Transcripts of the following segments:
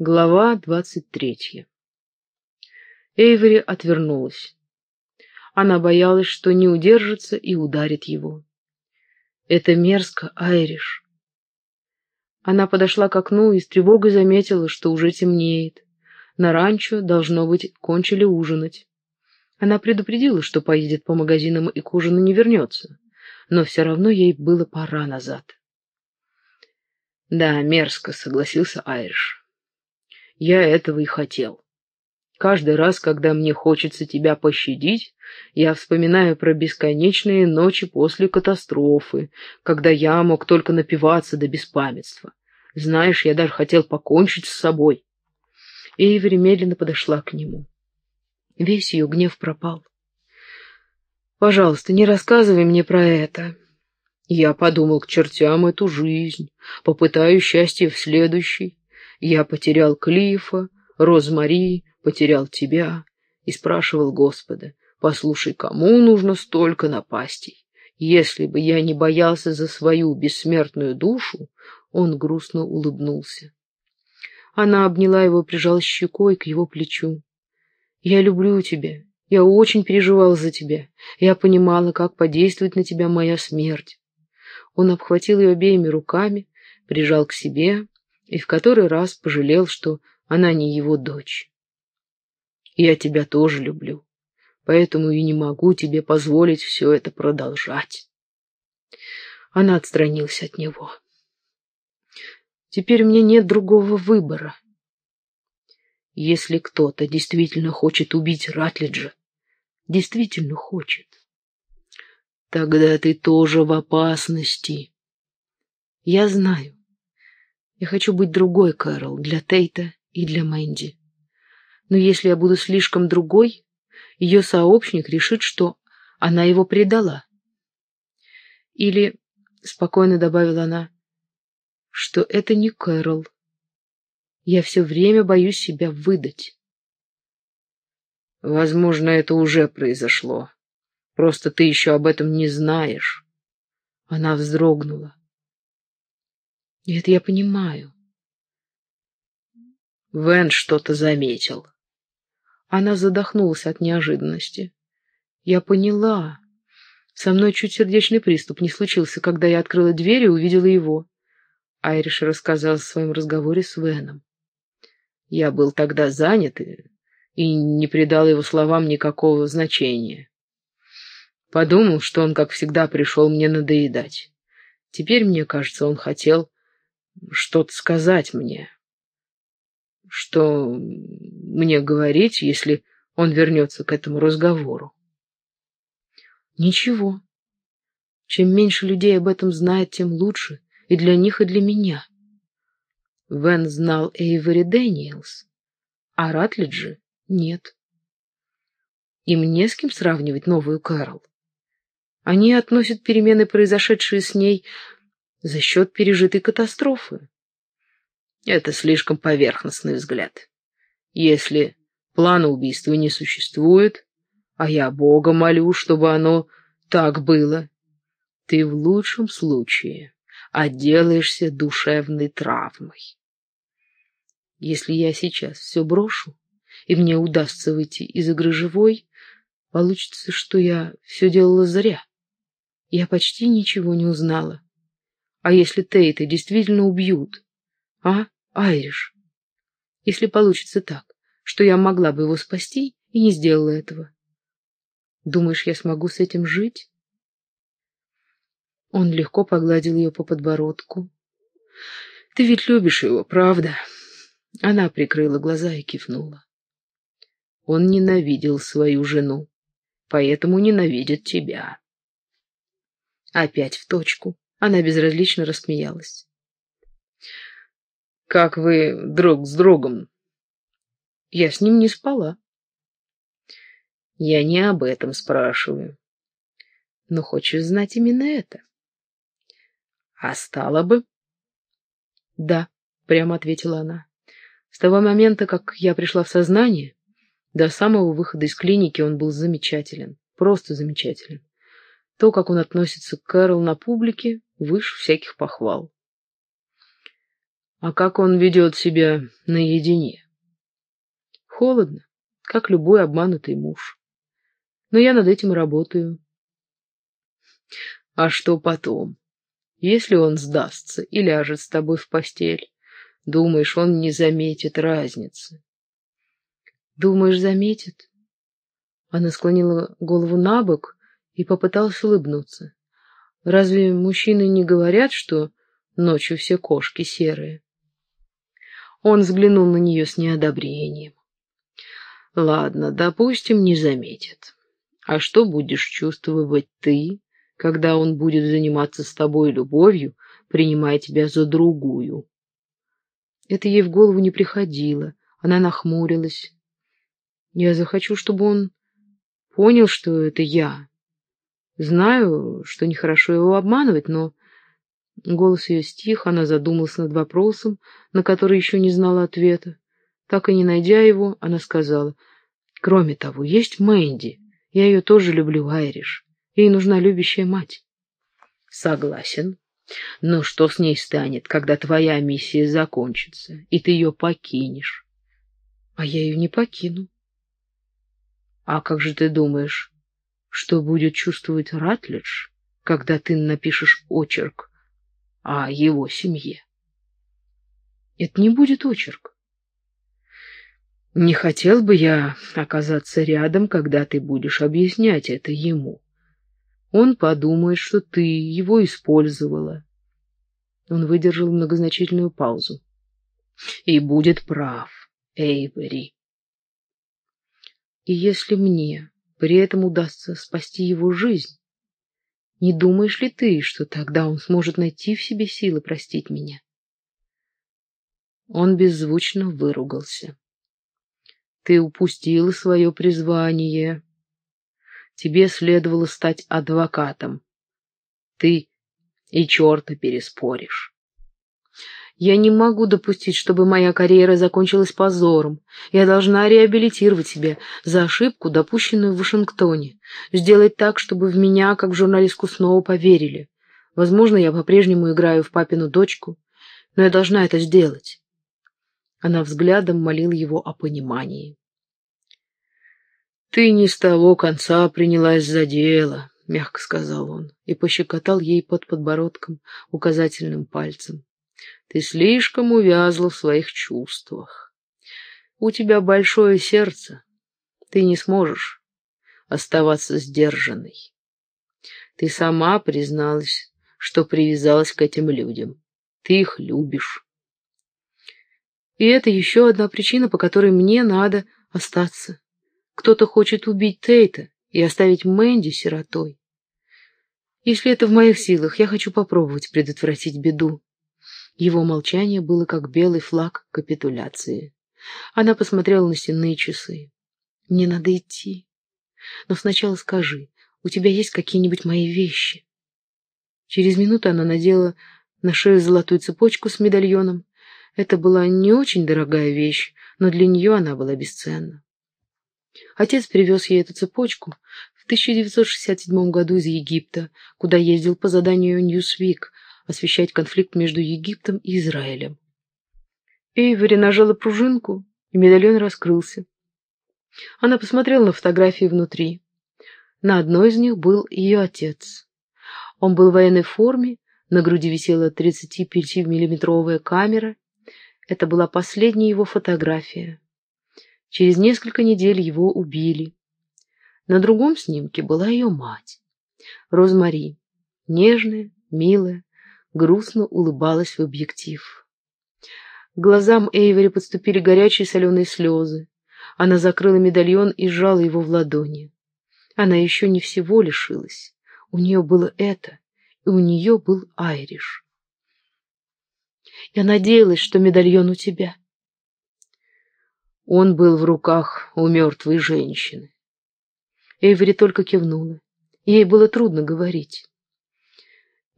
Глава двадцать третья. Эйвери отвернулась. Она боялась, что не удержится и ударит его. Это мерзко, Айриш. Она подошла к окну и с тревогой заметила, что уже темнеет. На ранчо, должно быть, кончили ужинать. Она предупредила, что поедет по магазинам и к ужину не вернется, но все равно ей было пора назад. «Да, мерзко», — согласился Айриш. «Я этого и хотел. Каждый раз, когда мне хочется тебя пощадить, я вспоминаю про бесконечные ночи после катастрофы, когда я мог только напиваться до беспамятства. Знаешь, я даже хотел покончить с собой». Эйвери медленно подошла к нему. Весь ее гнев пропал. «Пожалуйста, не рассказывай мне про это. Я подумал к чертям эту жизнь, попытаю счастье в следующей. Я потерял Клифа, Розмари, потерял тебя и спрашивал Господа, послушай, кому нужно столько напастей? Если бы я не боялся за свою бессмертную душу, он грустно улыбнулся. Она обняла его, прижала щекой к его плечу. «Я люблю тебя. Я очень переживал за тебя. Я понимала, как подействует на тебя моя смерть. Он обхватил ее обеими руками, прижал к себе и в который раз пожалел, что она не его дочь. «Я тебя тоже люблю, поэтому и не могу тебе позволить все это продолжать». Она отстранилась от него. «Теперь мне нет другого выбора. Если кто-то действительно хочет убить Ратлиджа, действительно хочет, Тогда ты тоже в опасности. Я знаю. Я хочу быть другой, Кэрол, для Тейта и для Мэнди. Но если я буду слишком другой, ее сообщник решит, что она его предала. Или, спокойно добавила она, что это не Кэрол. Я все время боюсь себя выдать. Возможно, это уже произошло. Просто ты еще об этом не знаешь. Она вздрогнула. И это я понимаю. Вен что-то заметил. Она задохнулась от неожиданности. Я поняла. Со мной чуть сердечный приступ не случился, когда я открыла дверь и увидела его. Айриш рассказал о своем разговоре с Веном. Я был тогда занят и, и не придал его словам никакого значения. Подумал, что он, как всегда, пришел мне надоедать. Теперь, мне кажется, он хотел что-то сказать мне. Что мне говорить, если он вернется к этому разговору? Ничего. Чем меньше людей об этом знает, тем лучше. И для них, и для меня. Вен знал Эйвори Дэниелс, а Ратлиджи нет. Им не с кем сравнивать новую Кэрол. Они относят перемены, произошедшие с ней, за счет пережитой катастрофы. Это слишком поверхностный взгляд. Если плана убийства не существует, а я Бога молю, чтобы оно так было, ты в лучшем случае отделаешься душевной травмой. Если я сейчас все брошу, и мне удастся выйти из игры живой, получится, что я все делала зря. Я почти ничего не узнала. А если Тейта действительно убьют? А, Айриш? Если получится так, что я могла бы его спасти и не сделала этого. Думаешь, я смогу с этим жить? Он легко погладил ее по подбородку. Ты ведь любишь его, правда? Она прикрыла глаза и кивнула. Он ненавидел свою жену, поэтому ненавидит тебя. Опять в точку. Она безразлично рассмеялась. «Как вы друг с другом?» «Я с ним не спала». «Я не об этом спрашиваю. Но хочешь знать именно это?» «А стало бы?» «Да», — прямо ответила она. «С того момента, как я пришла в сознание, до самого выхода из клиники он был замечателен, просто замечателен. То, как он относится к Кэрол на публике, выше всяких похвал. А как он ведет себя наедине? Холодно, как любой обманутый муж. Но я над этим работаю. А что потом? Если он сдастся и ляжет с тобой в постель, думаешь, он не заметит разницы? Думаешь, заметит? Она склонила голову на бок и попыталась улыбнуться. Разве мужчины не говорят, что ночью все кошки серые? Он взглянул на нее с неодобрением. Ладно, допустим, не заметит. А что будешь чувствовать ты, когда он будет заниматься с тобой любовью, принимая тебя за другую? Это ей в голову не приходило. Она нахмурилась. Я захочу, чтобы он понял, что это я. Знаю, что нехорошо его обманывать, но Голос ее стих, она задумалась над вопросом, на который еще не знала ответа. Так и не найдя его, она сказала, «Кроме того, есть Мэнди. Я ее тоже люблю, Айриш. Ей нужна любящая мать». «Согласен. Но что с ней станет, когда твоя миссия закончится, и ты ее покинешь?» «А я ее не покину». «А как же ты думаешь, что будет чувствовать Ратлидж, когда ты напишешь очерк о его семье. Это не будет очерк. Не хотел бы я оказаться рядом, когда ты будешь объяснять это ему. Он подумает, что ты его использовала. Он выдержал многозначительную паузу. И будет прав, Эйвери. И если мне при этом удастся спасти его жизнь, не думаешь ли ты, что тогда он сможет найти в себе силы простить меня? Он беззвучно выругался. Ты упустила свое призвание. Тебе следовало стать адвокатом. Ты и черта переспоришь. Я не могу допустить, чтобы моя карьера закончилась позором. Я должна реабилитировать себя за ошибку, допущенную в Вашингтоне. Сделать так, чтобы в меня, как в журналистку, снова поверили. Возможно, я по-прежнему играю в папину дочку, но я должна это сделать. Она взглядом молила его о понимании. «Ты не с того конца принялась за дело», — мягко сказал он и пощекотал ей под подбородком указательным пальцем. Ты слишком увязла в своих чувствах. У тебя большое сердце. Ты не сможешь оставаться сдержанной. Ты сама призналась, что привязалась к этим людям. Ты их любишь. И это еще одна причина, по которой мне надо остаться. Кто-то хочет убить Тейта и оставить Мэнди сиротой. Если это в моих силах, я хочу попробовать предотвратить беду. Его молчание было как белый флаг капитуляции. Она посмотрела на стенные часы. «Мне надо идти. Но сначала скажи, у тебя есть какие-нибудь мои вещи?» Через минуту она надела на шею золотую цепочку с медальоном. Это была не очень дорогая вещь, но для нее она была бесценна. Отец привез ей эту цепочку в 1967 году из Египта, куда ездил по заданию «Ньюсвик», освещать конфликт между Египтом и Израилем. Эйвери нажала пружинку, и медальон раскрылся. Она посмотрела на фотографии внутри. На одной из них был ее отец. Он был в военной форме, на груди висела 35-миллиметровая камера. Это была последняя его фотография. Через несколько недель его убили. На другом снимке была ее мать, Розмари, нежная, милая, грустно улыбалась в объектив. К глазам Эйвери подступили горячие соленые слезы. Она закрыла медальон и сжала его в ладони. Она еще не всего лишилась. У нее было это, и у нее был Айриш. Я надеялась, что медальон у тебя. Он был в руках у мертвой женщины. Эйвери только кивнула. Ей было трудно говорить.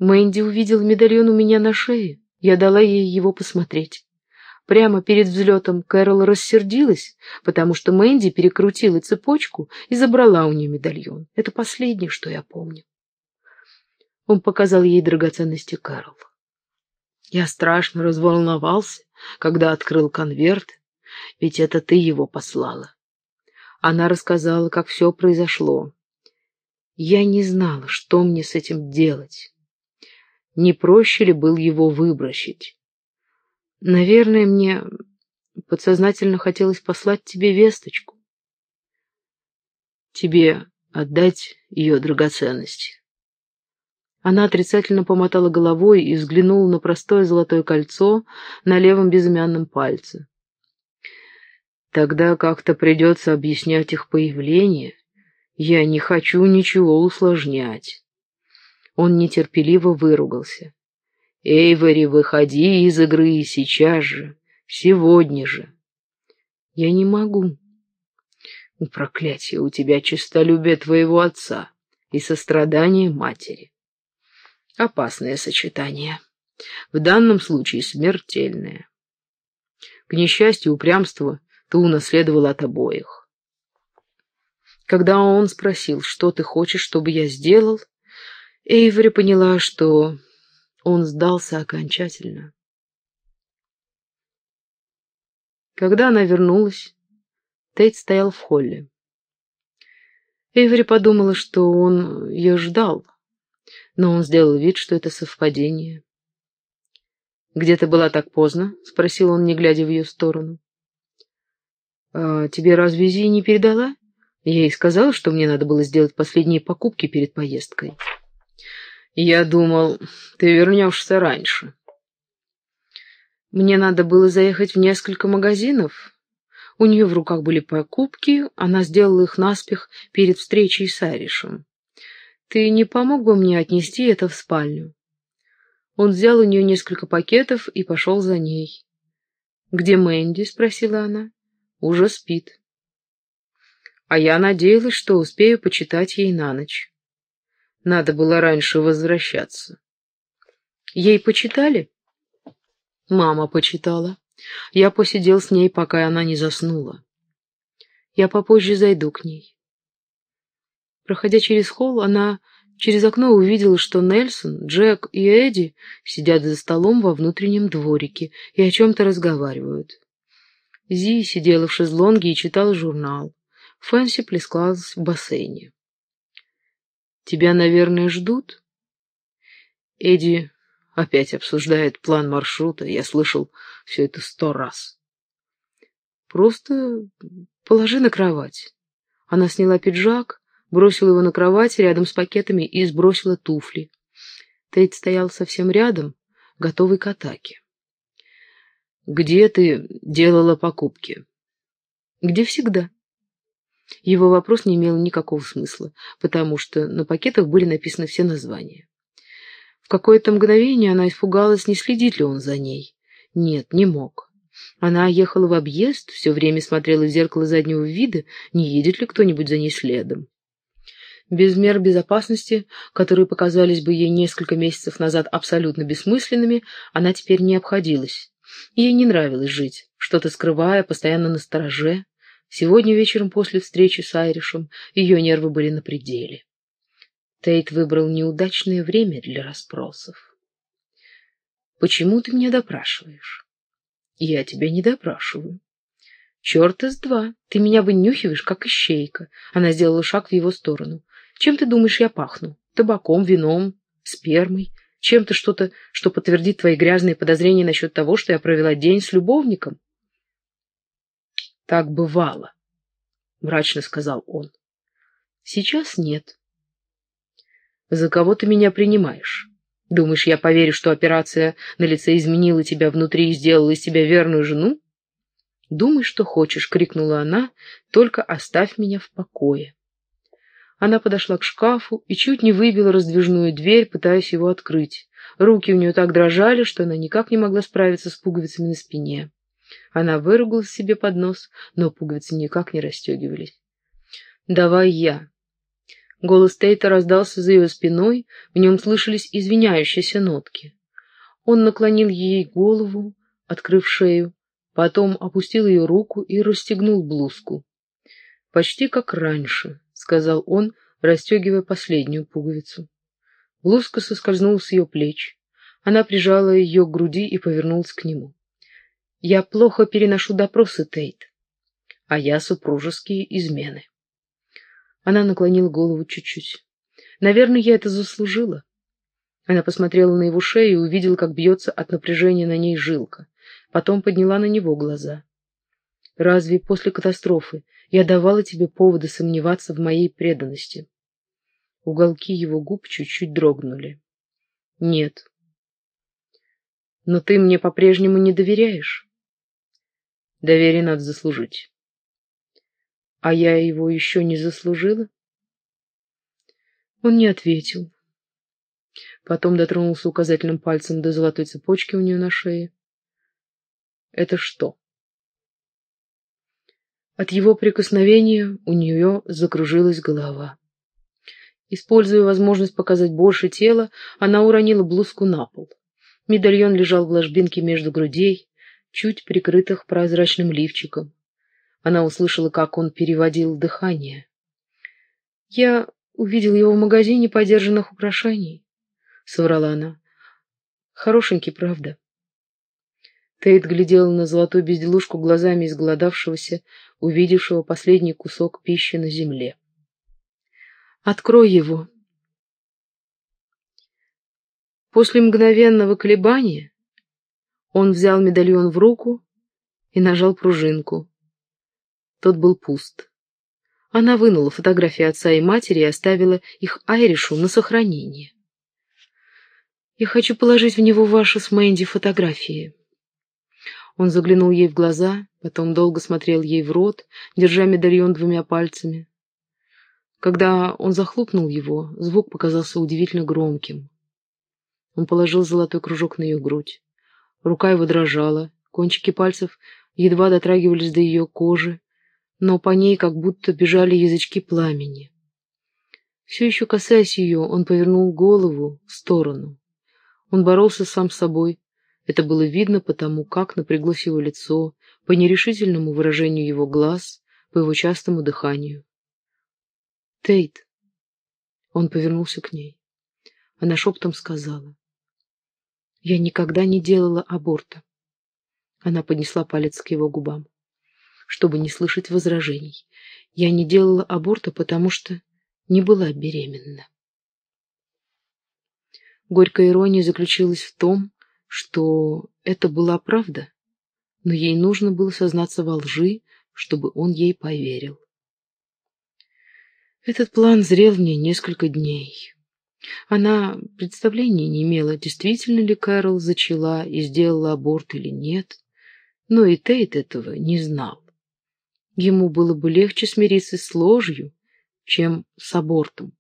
Мэнди увидел медальон у меня на шее. Я дала ей его посмотреть. Прямо перед взлетом Кэрол рассердилась, потому что Мэнди перекрутила цепочку и забрала у нее медальон. Это последнее, что я помню. Он показал ей драгоценности Кэрол. Я страшно разволновался, когда открыл конверт, ведь это ты его послала. Она рассказала, как все произошло. Я не знала, что мне с этим делать. Не проще ли был его выбросить? Наверное, мне подсознательно хотелось послать тебе весточку. Тебе отдать ее драгоценности. Она отрицательно помотала головой и взглянула на простое золотое кольцо на левом безымянном пальце. Тогда как-то придется объяснять их появление. Я не хочу ничего усложнять. Он нетерпеливо выругался. «Эйвори, выходи из игры сейчас же, сегодня же». «Я не могу». «Проклятие, у тебя честолюбие твоего отца и сострадание матери». Опасное сочетание. В данном случае смертельное. К несчастью, упрямство ты унаследовал от обоих. Когда он спросил, что ты хочешь, чтобы я сделал, Эйвори поняла, что он сдался окончательно. Когда она вернулась, Тейт стоял в холле. Эйвори подумала, что он ее ждал, но он сделал вид, что это совпадение. «Где ты была так поздно?» — спросил он, не глядя в ее сторону. «А тебе разве Зи не передала? Я ей сказала, что мне надо было сделать последние покупки перед поездкой». «Я думал, ты вернешься раньше». Мне надо было заехать в несколько магазинов. У нее в руках были покупки, она сделала их наспех перед встречей с Аришем. Ты не помог бы мне отнести это в спальню?» Он взял у нее несколько пакетов и пошел за ней. «Где Мэнди?» — спросила она. «Уже спит». А я надеялась, что успею почитать ей на ночь. Надо было раньше возвращаться. Ей почитали? Мама почитала. Я посидел с ней, пока она не заснула. Я попозже зайду к ней. Проходя через холл, она через окно увидела, что Нельсон, Джек и Эдди сидят за столом во внутреннем дворике и о чем-то разговаривают. Зи сидела в шезлонге и читала журнал. Фэнси плескалась в бассейне. «Тебя, наверное, ждут?» Эдди опять обсуждает план маршрута. Я слышал все это сто раз. «Просто положи на кровать». Она сняла пиджак, бросила его на кровать рядом с пакетами и сбросила туфли. Тейт стоял совсем рядом, готовый к атаке. «Где ты делала покупки?» «Где всегда». Его вопрос не имел никакого смысла, потому что на пакетах были написаны все названия. В какое-то мгновение она испугалась, не следит ли он за ней. Нет, не мог. Она ехала в объезд, все время смотрела в зеркало заднего вида, не едет ли кто-нибудь за ней следом. Без мер безопасности, которые показались бы ей несколько месяцев назад абсолютно бессмысленными, она теперь не обходилась. Ей не нравилось жить, что-то скрывая, постоянно на стороже. Сегодня вечером после встречи с Айришем ее нервы были на пределе. Тейт выбрал неудачное время для расспросов. «Почему ты меня допрашиваешь?» «Я тебя не допрашиваю». «Черт из два! Ты меня вынюхиваешь, как ищейка!» Она сделала шаг в его сторону. Чем ты думаешь, я пахну? Табаком, вином, спермой? Чем-то что-то, что подтвердит твои грязные подозрения насчет того, что я провела день с любовником? Так бывало, мрачно сказал он. Сейчас нет. За кого ты меня принимаешь? Думаешь, я поверю, что операция на лице изменила тебя внутри и сделала из тебя верную жену? Думай, что хочешь, крикнула она, только оставь меня в покое. Она подошла к шкафу и чуть не выбила раздвижную дверь, пытаясь его открыть. Руки у нее так дрожали, что она никак не могла справиться с пуговицами на спине. Она выругалась себе под нос, но пуговицы никак не расстегивались. «Давай я». Голос Тейта раздался за ее спиной, в нем слышались извиняющиеся нотки. Он наклонил ей голову, открыв шею, потом опустил ее руку и расстегнул блузку. Почти как раньше, сказал он, расстегивая последнюю пуговицу. Блузка соскользнула с ее плеч. Она прижала ее к груди и повернулась к нему. «Я плохо переношу допросы, Тейт, а я супружеские измены». Она наклонила голову чуть-чуть. «Наверное, я это заслужила». Она посмотрела на его шею и увидела, как бьется от напряжения на ней жилка. Потом подняла на него глаза. «Разве после катастрофы я давала тебе поводы сомневаться в моей преданности?» Уголки его губ чуть-чуть дрогнули. «Нет». «Но ты мне по-прежнему не доверяешь?» «Доверие надо заслужить». «А я его еще не заслужила?» Он не ответил. Потом дотронулся указательным пальцем до золотой цепочки у нее на шее. «Это что?» От его прикосновения у нее закружилась голова. Используя возможность показать больше тела, она уронила блузку на пол. Медальон лежал в ложбинке между грудей, чуть прикрытых прозрачным лифчиком. Она услышала, как он переводил дыхание. «Я увидел его в магазине подержанных украшений», — соврала она. «Хорошенький, правда?» Тейт глядел на золотую безделушку глазами изголодавшегося, увидевшего последний кусок пищи на земле. Открой его. После мгновенного колебания он взял медальон в руку и нажал пружинку. Тот был пуст. Она вынула фотографии отца и матери и оставила их Айришу на сохранение. «Я хочу положить в него ваши с Мэнди фотографии». Он заглянул ей в глаза, потом долго смотрел ей в рот, держа медальон двумя пальцами. Когда он захлопнул его, звук показался удивительно громким. Он положил золотой кружок на ее грудь. Рука его дрожала, кончики пальцев едва дотрагивались до ее кожи, но по ней как будто бежали язычки пламени. Все еще касаясь ее, он повернул голову в сторону. Он боролся сам с собой. Это было видно потому, как напряглось его лицо, по нерешительному выражению его глаз, по его частому дыханию. Тейт. Он повернулся к ней. Она шептом сказала. Я никогда не делала аборта. Она поднесла палец к его губам, чтобы не слышать возражений. Я не делала аборта, потому что не была беременна. Горькая ирония заключилась в том, что это была правда, но ей нужно было сознаться во лжи, чтобы он ей поверил. Этот план зрел в ней несколько дней. Она представления не имела, действительно ли Кэрол зачала и сделала аборт или нет, но и Тейт этого не знал. Ему было бы легче смириться с ложью, чем с абортом.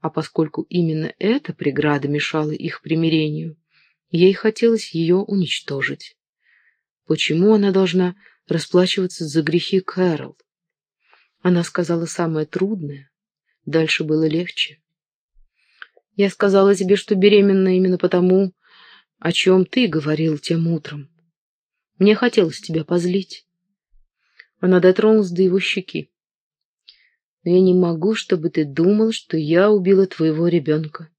А поскольку именно эта преграда мешала их примирению, ей хотелось ее уничтожить. Почему она должна расплачиваться за грехи Кэрол? Она сказала самое трудное. Дальше было легче. Я сказала тебе, что беременна именно потому, о чем ты говорил тем утром. Мне хотелось тебя позлить. Она дотронулась до его щеки. Но я не могу, чтобы ты думал, что я убила твоего ребенка.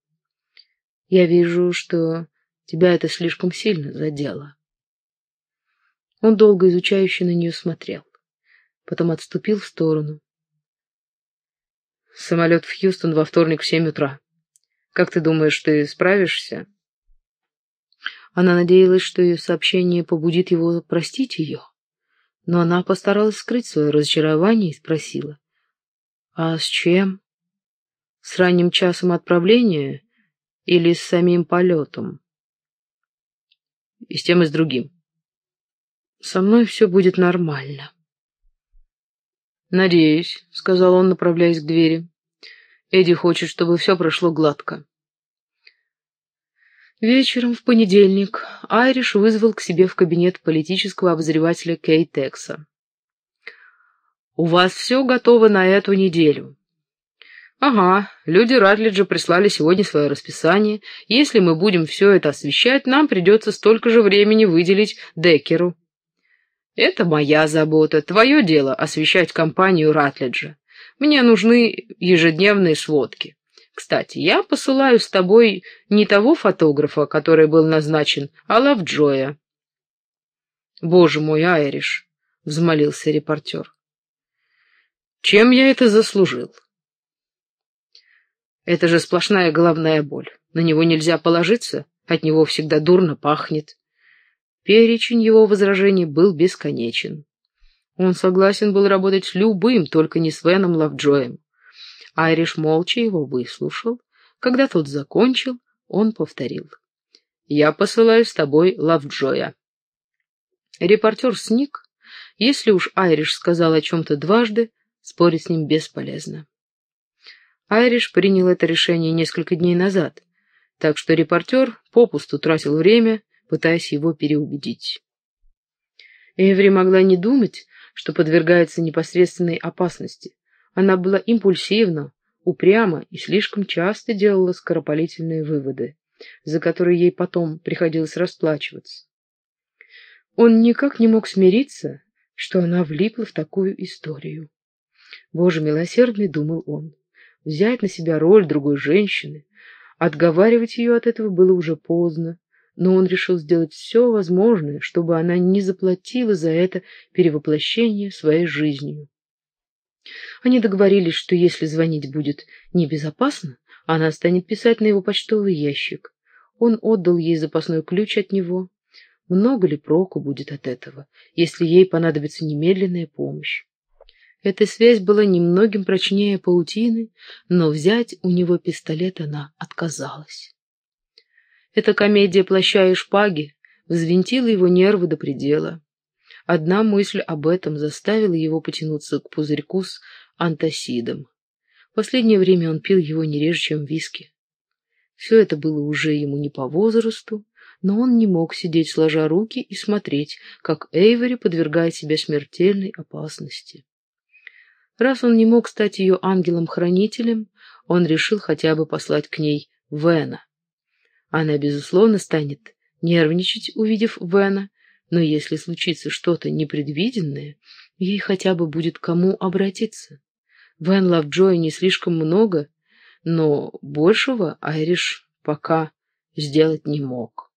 Я вижу, что тебя это слишком сильно задело. Он долго изучающе на нее смотрел потом отступил в сторону. Самолет в Хьюстон во вторник в семь утра. Как ты думаешь, ты справишься? Она надеялась, что ее сообщение побудит его простить ее, но она постаралась скрыть свое разочарование и спросила. «А с чем? С ранним часом отправления или с самим полетом?» «И с тем, и с другим». «Со мной все будет нормально». «Надеюсь», — сказал он, направляясь к двери. «Эдди хочет, чтобы все прошло гладко». Вечером в понедельник Айриш вызвал к себе в кабинет политического обозревателя Кей Текса. «У вас все готово на эту неделю». «Ага, люди Ратлиджа прислали сегодня свое расписание. Если мы будем все это освещать, нам придется столько же времени выделить Деккеру». Это моя забота. Твое дело — освещать компанию Ратлиджа. Мне нужны ежедневные сводки. Кстати, я посылаю с тобой не того фотографа, который был назначен, а Лавджоя. Боже мой, Айриш, — взмолился репортер. Чем я это заслужил? Это же сплошная головная боль. На него нельзя положиться, от него всегда дурно пахнет. Перечень его возражений был бесконечен. Он согласен был работать с любым, только не с Веном Лавджоем. Айриш молча его выслушал. Когда тот закончил, он повторил. «Я посылаю с тобой Лавджоя». Репортер сник. Если уж Айриш сказал о чем-то дважды, спорить с ним бесполезно. Айриш принял это решение несколько дней назад, так что репортер попусту тратил время, пытаясь его переубедить. Эври могла не думать, что подвергается непосредственной опасности. Она была импульсивна, упряма и слишком часто делала скоропалительные выводы, за которые ей потом приходилось расплачиваться. Он никак не мог смириться, что она влипла в такую историю. Боже милосердный, думал он, взять на себя роль другой женщины, отговаривать ее от этого было уже поздно, но он решил сделать все возможное, чтобы она не заплатила за это перевоплощение своей жизнью. Они договорились, что если звонить будет небезопасно, она станет писать на его почтовый ящик. Он отдал ей запасной ключ от него. Много ли проку будет от этого, если ей понадобится немедленная помощь? Эта связь была немногим прочнее паутины, но взять у него пистолет она отказалась. Эта комедия плаща и шпаги взвинтила его нервы до предела. Одна мысль об этом заставила его потянуться к пузырьку с антасидом. В последнее время он пил его не реже, чем виски. Все это было уже ему не по возрасту, но он не мог сидеть сложа руки и смотреть, как Эйвори подвергает себя смертельной опасности. Раз он не мог стать ее ангелом-хранителем, он решил хотя бы послать к ней Вена. Она, безусловно, станет нервничать, увидев Вена, но если случится что-то непредвиденное, ей хотя бы будет кому обратиться. Вен Лавджоя не слишком много, но большего Айриш пока сделать не мог.